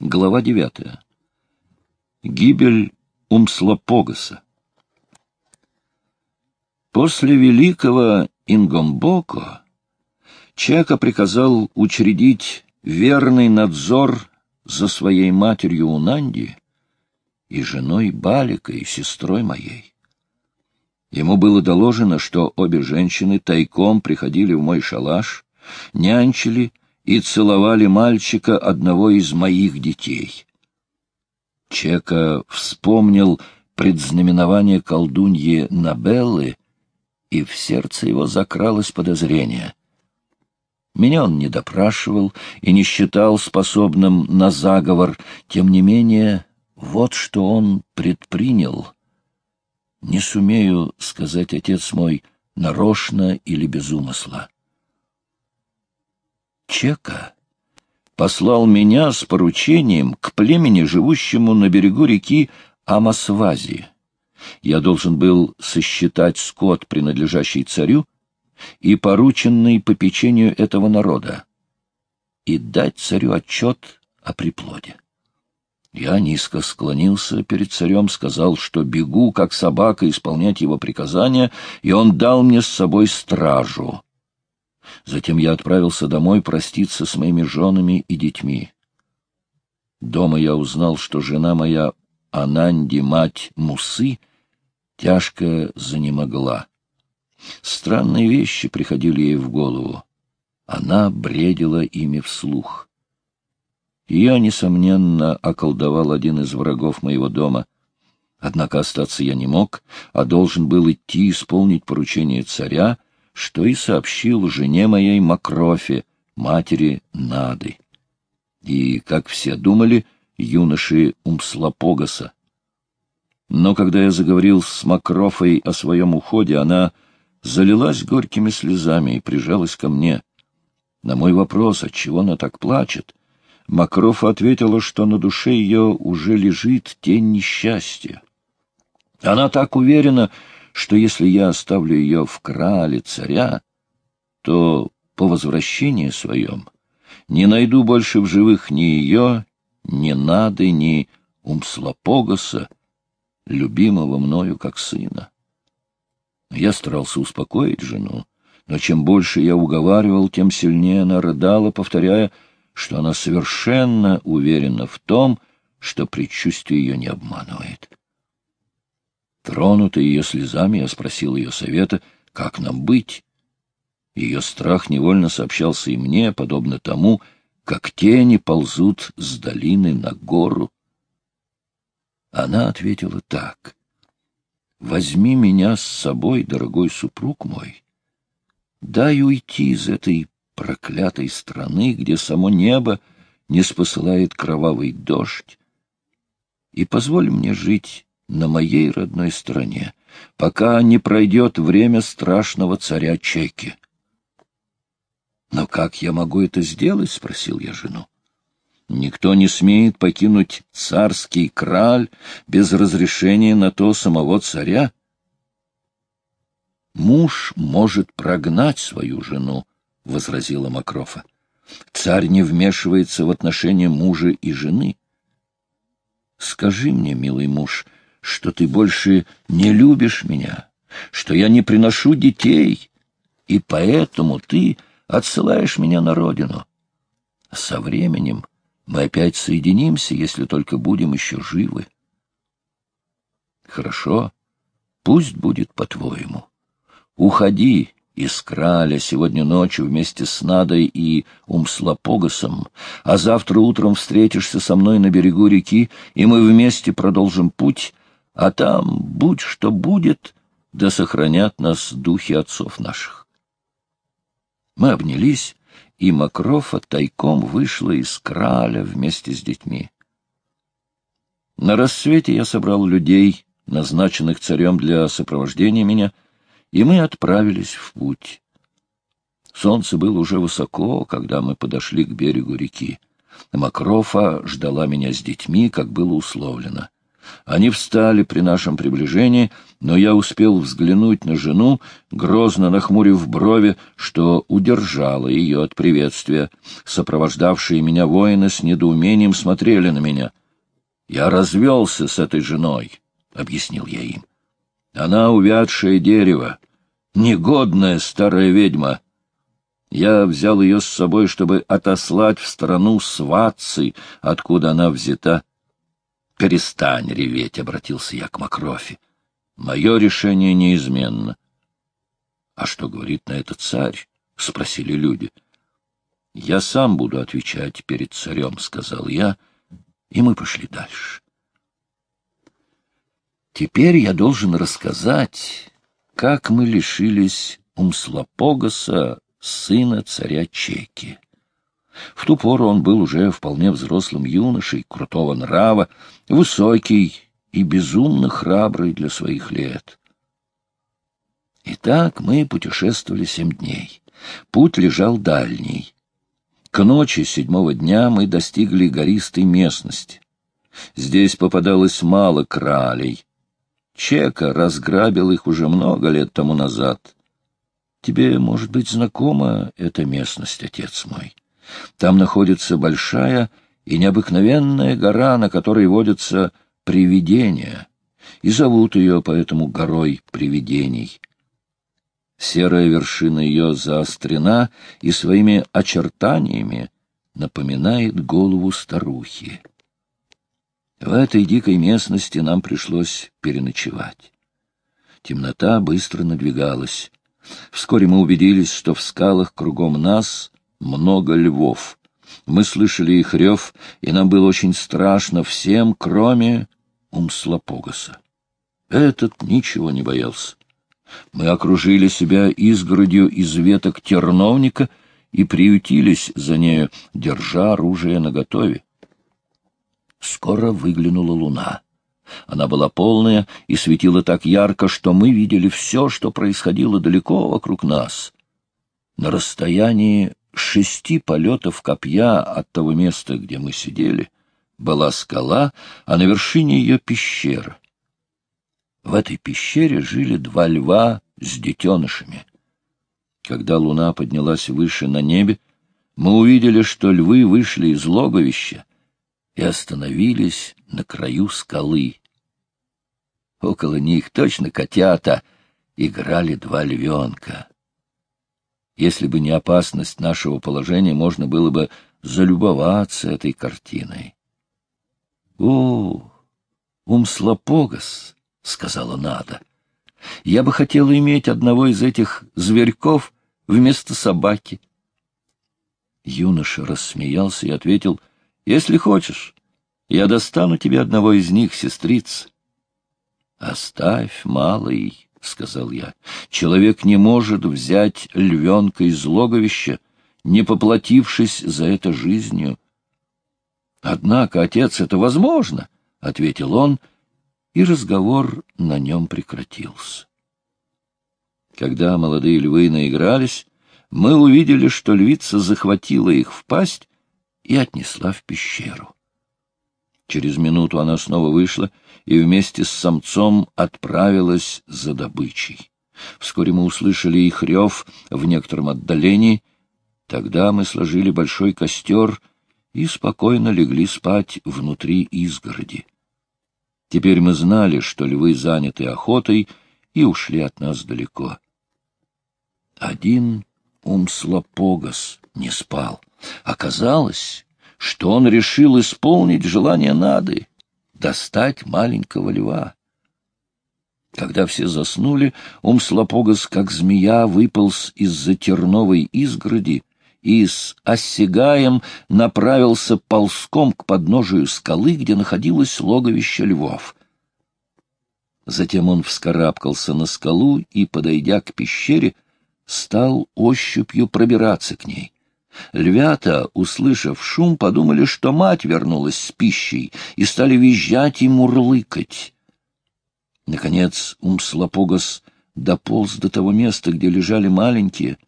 Глава девятая. Гибель Умслопогаса. После великого Ингомбоко Чека приказал учредить верный надзор за своей матерью Унанди и женой Балика и сестрой моей. Ему было доложено, что обе женщины тайком приходили в мой шалаш, нянчили и целовали мальчика одного из моих детей. Чека вспомнил предзнаменование колдуньи Набеллы, и в сердце его закралось подозрение. Меня он не допрашивал и не считал способным на заговор, тем не менее, вот что он предпринял. Не сумею сказать, отец мой, нарочно или без умысла. Чека послал меня с поручением к племени, живущему на берегу реки Амасвази. Я должен был сосчитать скот, принадлежащий царю, и порученный по печенью этого народа, и дать царю отчет о приплоде. Я низко склонился перед царем, сказал, что бегу, как собака, исполнять его приказания, и он дал мне с собой стражу. Затем я отправился домой проститься с моими женами и детьми. Дома я узнал, что жена моя, Ананди, мать Мусы, тяжко занемогла. Странные вещи приходили ей в голову. Она бредила ими вслух. Ее, несомненно, околдовал один из врагов моего дома. Однако остаться я не мог, а должен был идти исполнить поручение царя, что и сообщил жене моей Макрофе, матери Нады. И, как все думали, юноши Умслопогаса. Но когда я заговорил с Макрофой о своем уходе, она залилась горькими слезами и прижалась ко мне. На мой вопрос, отчего она так плачет, Макрофа ответила, что на душе ее уже лежит тень несчастья. Она так уверена, что если я оставлю ее в крале царя, то по возвращении своем не найду больше в живых ни ее, ни Нады, ни Умслопогаса, любимого мною как сына. Я старался успокоить жену, но чем больше я уговаривал, тем сильнее она рыдала, повторяя, что она совершенно уверена в том, что предчувствие ее не обманывает. Тронутый ее слезами, я спросил ее совета, как нам быть. Ее страх невольно сообщался и мне, подобно тому, как тени ползут с долины на гору. Она ответила так. Возьми меня с собой, дорогой супруг мой. Дай уйти из этой проклятой страны, где само небо не спосылает кровавый дождь, и позволь мне жить на моей родной стороне, пока не пройдет время страшного царя Чеки. — Но как я могу это сделать? — спросил я жену. Никто не смеет покинуть царский краль без разрешения на то самого царя. Муж может прогнать свою жену, — возразила Макрофа. Царь не вмешивается в отношения мужа и жены. Скажи мне, милый муж, что ты больше не любишь меня, что я не приношу детей, и поэтому ты отсылаешь меня на родину. Со временем мы опять соединимся, если только будем еще живы. Хорошо, пусть будет по-твоему. Уходи из краля сегодня ночью вместе с Надой и Умслопогасом, а завтра утром встретишься со мной на берегу реки, и мы вместе продолжим путь, а там, будь что будет, да сохранят нас духи отцов наших. Мы обнялись, и Макрофа тайком вышла из краля вместе с детьми. На рассвете я собрал людей, назначенных царем для сопровождения меня, и мы отправились в путь. Солнце было уже высоко, когда мы подошли к берегу реки. Макрофа ждала меня с детьми, как было условлено. Они встали при нашем приближении, но я успел взглянуть на жену, грозно нахмурив брови, что удержало ее от приветствия. Сопровождавшие меня воины с недоумением смотрели на меня. «Я развелся с этой женой», — объяснил я им. «Она увядшее дерево, негодная старая ведьма». Я взял ее с собой, чтобы отослать в страну сватцы, откуда она взята. — Перестань реветь, — обратился я к Макрофи. — Мое решение неизменно. — А что говорит на это царь? — спросили люди. — Я сам буду отвечать перед царем, — сказал я, и мы пошли дальше. Теперь я должен рассказать, как мы лишились Умслопогаса, сына царя Чеки. В ту пору он был уже вполне взрослым юношей, крутого нрава, высокий и безумно храбрый для своих лет. Итак, мы путешествовали семь дней. Путь лежал дальний. К ночи седьмого дня мы достигли гористой местности. Здесь попадалось мало кралей. Чека разграбил их уже много лет тому назад. Тебе, может быть, знакома эта местность, отец мой. Там находится большая и необыкновенная гора, на которой водятся привидения, и зовут ее поэтому горой привидений. Серая вершина ее заострена и своими очертаниями напоминает голову старухи. В этой дикой местности нам пришлось переночевать. Темнота быстро надвигалась. Вскоре мы убедились, что в скалах кругом нас много львов. Мы слышали их рев, и нам было очень страшно всем, кроме Умслопогаса. Этот ничего не боялся. Мы окружили себя изгородью из веток терновника и приютились за нею, держа оружие наготове. Скоро выглянула луна. Она была полная и светила так ярко, что мы видели все, что происходило далеко вокруг нас. На расстоянии шести полетов копья от того места, где мы сидели, была скала, а на вершине ее пещера. В этой пещере жили два льва с детенышами. Когда луна поднялась выше на небе, мы увидели, что львы вышли из логовища и остановились на краю скалы. Около них точно котята играли два львенка. Если бы не опасность нашего положения, можно было бы залюбоваться этой картиной. — О, Умслопогас, — сказала Нада, — я бы хотела иметь одного из этих зверьков вместо собаки. Юноша рассмеялся и ответил, — Если хочешь, я достану тебе одного из них, сестрица. — Оставь, малый, — сказал я. — Человек не может взять львенка из логовища, не поплатившись за это жизнью. — Однако, отец, это возможно, — ответил он, и разговор на нем прекратился. Когда молодые львы наигрались, мы увидели, что львица захватила их в пасть и отнесла в пещеру. Через минуту она снова вышла и вместе с самцом отправилась за добычей. Вскоре мы услышали их рев в некотором отдалении. Тогда мы сложили большой костер и спокойно легли спать внутри изгороди. Теперь мы знали, что львы заняты охотой и ушли от нас далеко. Один Умслопогас не спал. Оказалось, что он решил исполнить желание Нады достать маленького льва. Когда все заснули, Умслопогас, как змея, выполз из-за терновой изгороди и с осягаем направился ползком к подножию скалы, где находилось логовище львов. Затем он вскарабкался на скалу и, подойдя к пещере, стал ощупью пробираться к ней. Львята, услышав шум, подумали, что мать вернулась с пищей, и стали визжать и мурлыкать. Наконец Умслопогас дополз до того места, где лежали маленькие,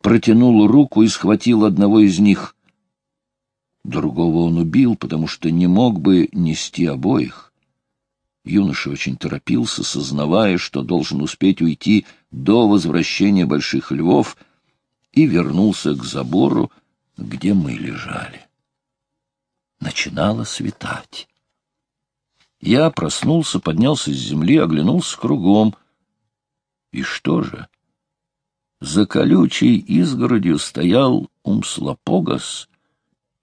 протянул руку и схватил одного из них. Другого он убил, потому что не мог бы нести обоих. Юноша очень торопился, сознавая, что должен успеть уйти до возвращения больших львов, и вернулся к забору, где мы лежали. Начинало светать. Я проснулся, поднялся с земли, оглянулся кругом. И что же? За колючей изгородью стоял Умслопогас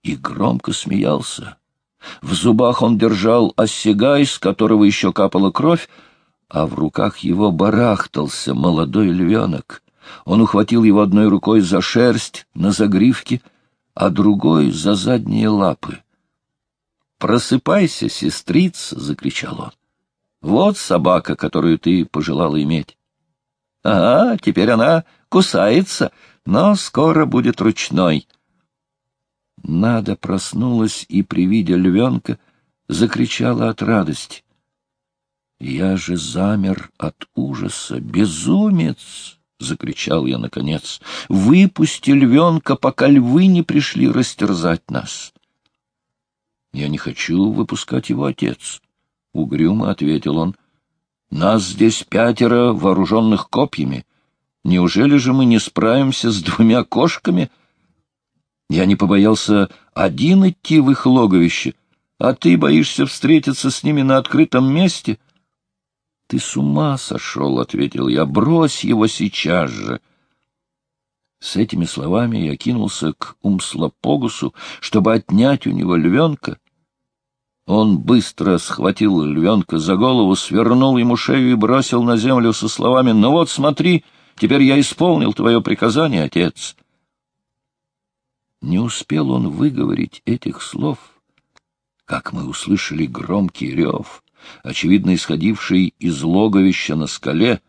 и громко смеялся. В зубах он держал осягай, с которого еще капала кровь, а в руках его барахтался молодой львенок. Он ухватил его одной рукой за шерсть на загривке, а другой — за задние лапы. «Просыпайся, сестрица!» — закричал он. «Вот собака, которую ты пожелала иметь». «Ага, теперь она кусается, но скоро будет ручной». Надо проснулась и при виде львенка закричала от радости. Я же замер от ужаса. «Безумец!» — закричал я наконец. «Выпусти львенка, пока львы не пришли растерзать нас!» «Я не хочу выпускать его, отец», — угрюмо ответил он. «Нас здесь пятеро, вооруженных копьями. Неужели же мы не справимся с двумя кошками?» Я не побоялся один идти в их логовище, а ты боишься встретиться с ними на открытом месте? — Ты с ума сошел, — ответил я, — брось его сейчас же. С этими словами я кинулся к Умслопогусу, чтобы отнять у него львенка. Он быстро схватил львенка за голову, свернул ему шею и бросил на землю со словами «Ну вот, смотри, теперь я исполнил твое приказание, отец». Не успел он выговорить этих слов, как мы услышали громкий рев, очевидно исходивший из логовища на скале.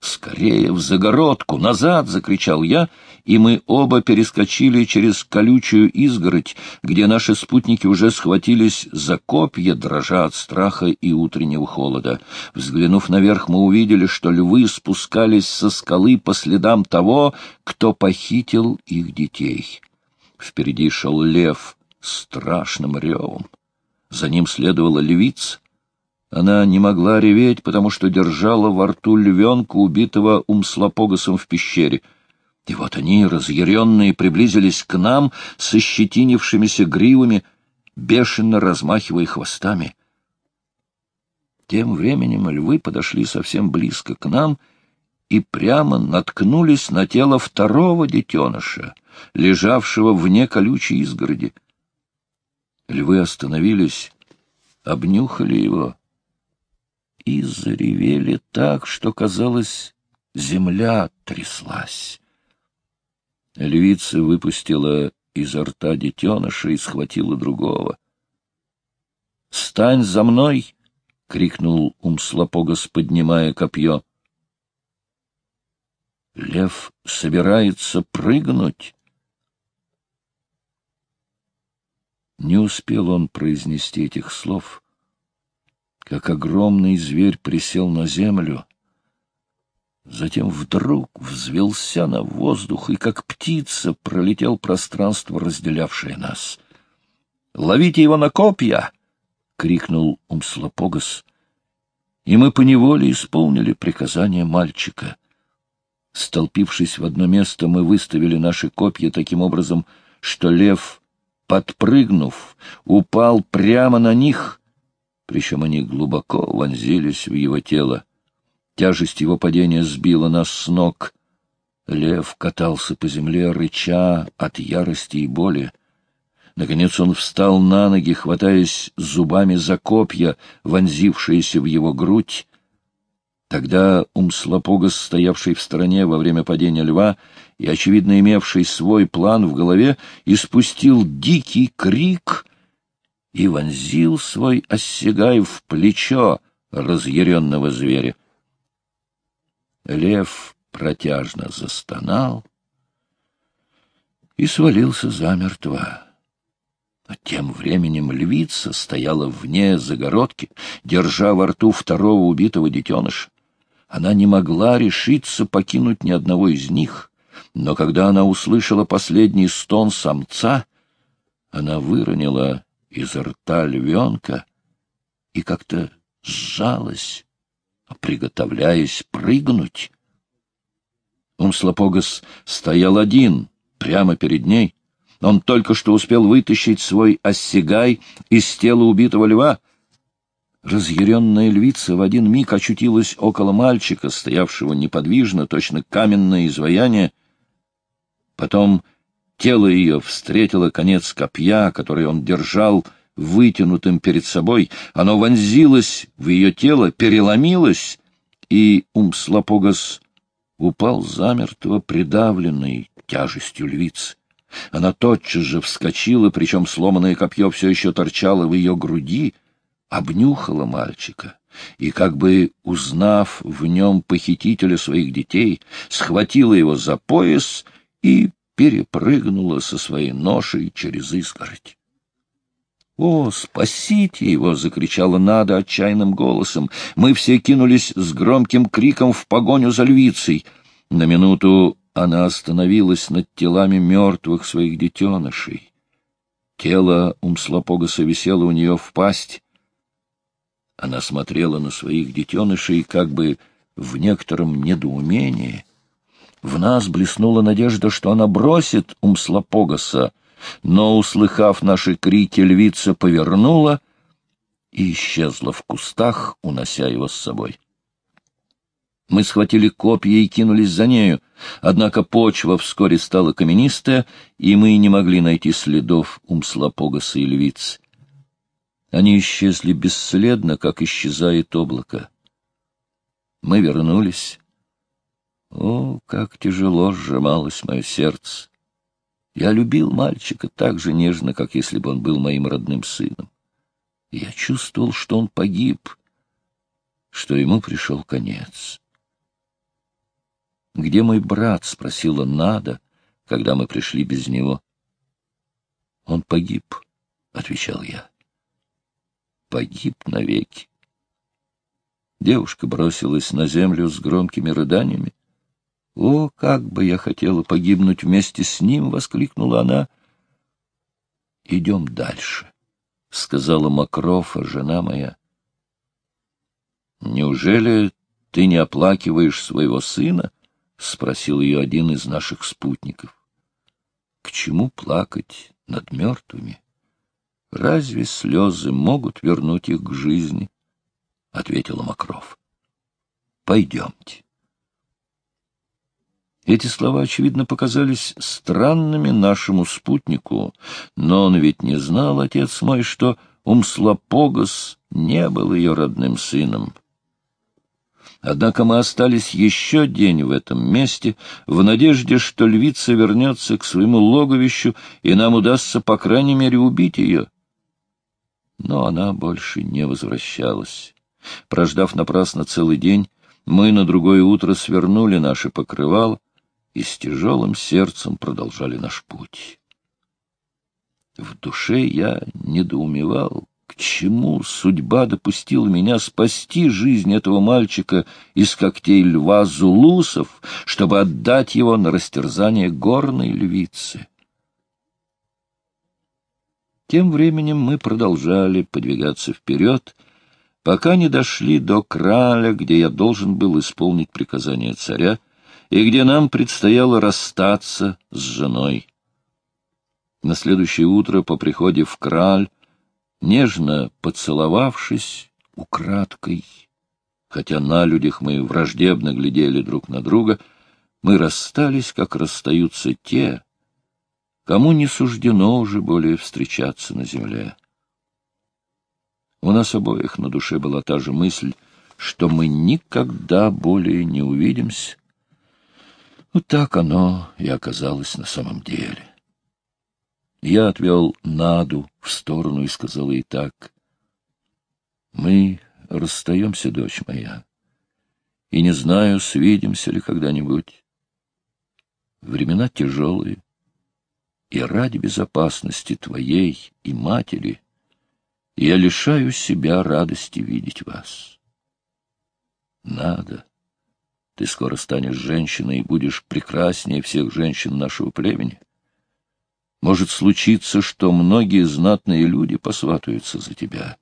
«Скорее в загородку! Назад!» — закричал я, и мы оба перескочили через колючую изгородь, где наши спутники уже схватились за копья, дрожа от страха и утреннего холода. Взглянув наверх, мы увидели, что львы спускались со скалы по следам того, кто похитил их детей. Впереди шел лев страшным ревом. За ним следовала львица. Она не могла реветь, потому что держала во рту львенка, убитого умслопогасом в пещере. И вот они, разъяренные, приблизились к нам с ощетинившимися гривами, бешено размахивая хвостами. Тем временем львы подошли совсем близко к нам — и прямо наткнулись на тело второго детеныша, лежавшего вне колючей изгороди. Львы остановились, обнюхали его и заревели так, что, казалось, земля тряслась. Львица выпустила изо рта детеныша и схватила другого. — Стань за мной! — крикнул Умслопогас, поднимая копье. Лев собирается прыгнуть. Не успел он произнести этих слов, как огромный зверь присел на землю, затем вдруг взвелся на воздух и, как птица, пролетел пространство, разделявшее нас. «Ловите его на копья!» — крикнул Умслопогас, и мы поневоле исполнили приказание мальчика — Столпившись в одно место, мы выставили наши копья таким образом, что лев, подпрыгнув, упал прямо на них, причем они глубоко вонзились в его тело. Тяжесть его падения сбила нас с ног. Лев катался по земле, рыча от ярости и боли. Наконец он встал на ноги, хватаясь зубами за копья, вонзившиеся в его грудь, Тогда Умслопогас, стоявший в стороне во время падения льва и, очевидно, имевший свой план в голове, испустил дикий крик и вонзил свой осягай в плечо разъяренного зверя. Лев протяжно застонал и свалился замертво. А тем временем львица стояла вне загородки, держа во рту второго убитого детеныша. Она не могла решиться покинуть ни одного из них, но когда она услышала последний стон самца, она выронила изо рта львенка и как-то сжалась, приготовляясь прыгнуть. Умслопогас стоял один, прямо перед ней. Он только что успел вытащить свой оссигай из тела убитого льва. Разъяренная львица в один миг очутилась около мальчика, стоявшего неподвижно, точно каменное изваяние. Потом тело ее встретило конец копья, который он держал вытянутым перед собой. Оно вонзилось в ее тело, переломилось, и Умслопогас упал замертво, придавленный тяжестью львицы. Она тотчас же вскочила, причем сломанное копье все еще торчало в ее груди, обнюхала мальчика и, как бы узнав в нем похитителя своих детей, схватила его за пояс и перепрыгнула со своей ношей через изгородь. «О, спасите его!» — закричала Нада отчаянным голосом. Мы все кинулись с громким криком в погоню за львицей. На минуту она остановилась над телами мертвых своих детенышей. Тело Умслопогаса висело у нее в пасть. Она смотрела на своих детенышей как бы в некотором недоумении. В нас блеснула надежда, что она бросит Умслопогаса, но, услыхав наши крики, львица повернула и исчезла в кустах, унося его с собой. Мы схватили копья и кинулись за нею, однако почва вскоре стала каменистая, и мы не могли найти следов Умслопогаса и львиц. Они исчезли бесследно, как исчезает облако. Мы вернулись. О, как тяжело сжималось мое сердце! Я любил мальчика так же нежно, как если бы он был моим родным сыном. Я чувствовал, что он погиб, что ему пришел конец. «Где мой брат?» — спросила Нада, когда мы пришли без него. «Он погиб», — отвечал я. «Погиб навеки». Девушка бросилась на землю с громкими рыданиями. «О, как бы я хотела погибнуть вместе с ним!» — воскликнула она. «Идем дальше», — сказала Макрофа, жена моя. «Неужели ты не оплакиваешь своего сына?» — спросил ее один из наших спутников. «К чему плакать над мертвыми? Разве слезы могут вернуть их к жизни?» — ответила Макров. «Пойдемте». Эти слова, очевидно, показались странными нашему спутнику, но он ведь не знал, отец мой, что Умслопогас не был ее родным сыном. Однако мы остались еще день в этом месте, в надежде, что львица вернется к своему логовищу, и нам удастся, по крайней мере, убить ее. Но она больше не возвращалась. Прождав напрасно целый день, мы на другое утро свернули наше покрывало, и с тяжелым сердцем продолжали наш путь. В душе я недоумевал, к чему судьба допустила меня спасти жизнь этого мальчика из когтей льва Зулусов, чтобы отдать его на растерзание горной львицы. Тем временем мы продолжали подвигаться вперед, пока не дошли до краля, где я должен был исполнить приказание царя, и где нам предстояло расстаться с женой. На следующее утро по приходе в Краль, нежно поцеловавшись украдкой, хотя на людях мы враждебно глядели друг на друга, мы расстались, как расстаются те, кому не суждено уже более встречаться на земле. У нас обоих на душе была та же мысль, что мы никогда более не увидимся, вот так оно и оказалось на самом деле. Я отвел Наду в сторону и сказал ей так. «Мы расстаемся, дочь моя, и не знаю, свидимся ли когда-нибудь. Времена тяжелые, и ради безопасности твоей и матери я лишаю себя радости видеть вас. Надо. Ты скоро станешь женщиной и будешь прекраснее всех женщин нашего племени. Может случиться, что многие знатные люди посватаются за тебя.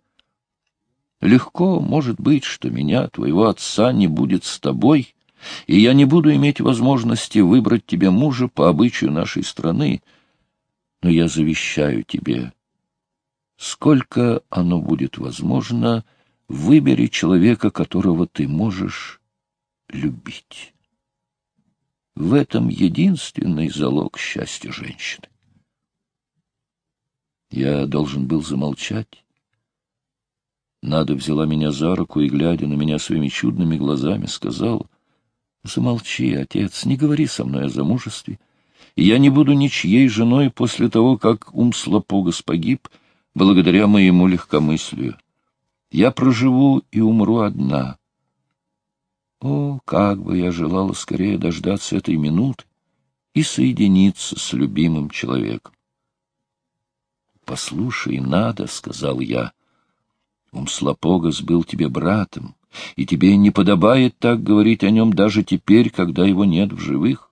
Легко может быть, что меня, твоего отца, не будет с тобой, и я не буду иметь возможности выбрать тебе мужа по обычаю нашей страны, но я завещаю тебе, сколько оно будет возможно, выбери человека, которого ты можешь любить. В этом единственный залог счастья женщины. Я должен был замолчать, Надо взяла меня за руку и, глядя на меня своими чудными глазами, сказала, «Замолчи, отец, не говори со мной о замужестве. Я не буду ничьей женой после того, как Умслопогас погиб, благодаря моему легкомыслию. Я проживу и умру одна. О, как бы я желала скорее дождаться этой минуты и соединиться с любимым человеком. «Послушай, надо», — сказал я, — Умслопогас был тебе братом, и тебе не подобает так говорить о нем даже теперь, когда его нет в живых.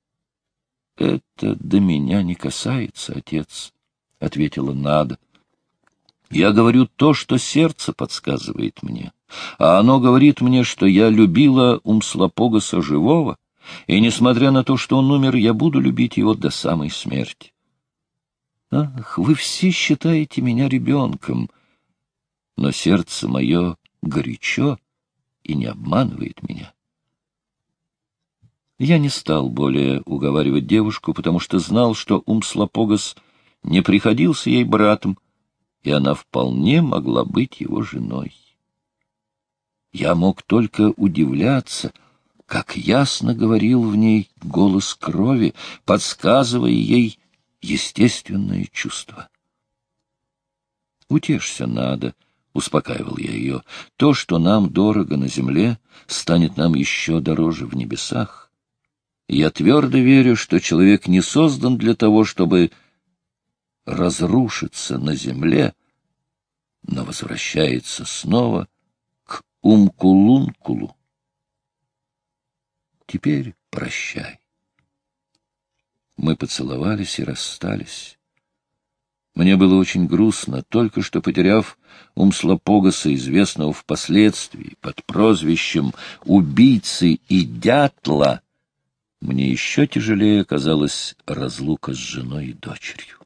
— Это до меня не касается, отец, — ответила Нада. — Я говорю то, что сердце подсказывает мне, а оно говорит мне, что я любила Умслопогаса живого, и, несмотря на то, что он умер, я буду любить его до самой смерти. — Ах, вы все считаете меня ребенком, — но сердце мое горячо и не обманывает меня. Я не стал более уговаривать девушку, потому что знал, что Умслопогас не приходился ей братом, и она вполне могла быть его женой. Я мог только удивляться, как ясно говорил в ней голос крови, подсказывая ей естественное чувство. «Утешься надо», — успокаивал я ее, — то, что нам дорого на земле, станет нам еще дороже в небесах. Я твердо верю, что человек не создан для того, чтобы разрушиться на земле, но возвращается снова Умкулункулу. Теперь прощай. Мы поцеловались и расстались. Мне было очень грустно, только что потеряв Умслопогаса, известного впоследствии под прозвищем «убийцы и дятла», мне еще тяжелее оказалась разлука с женой и дочерью.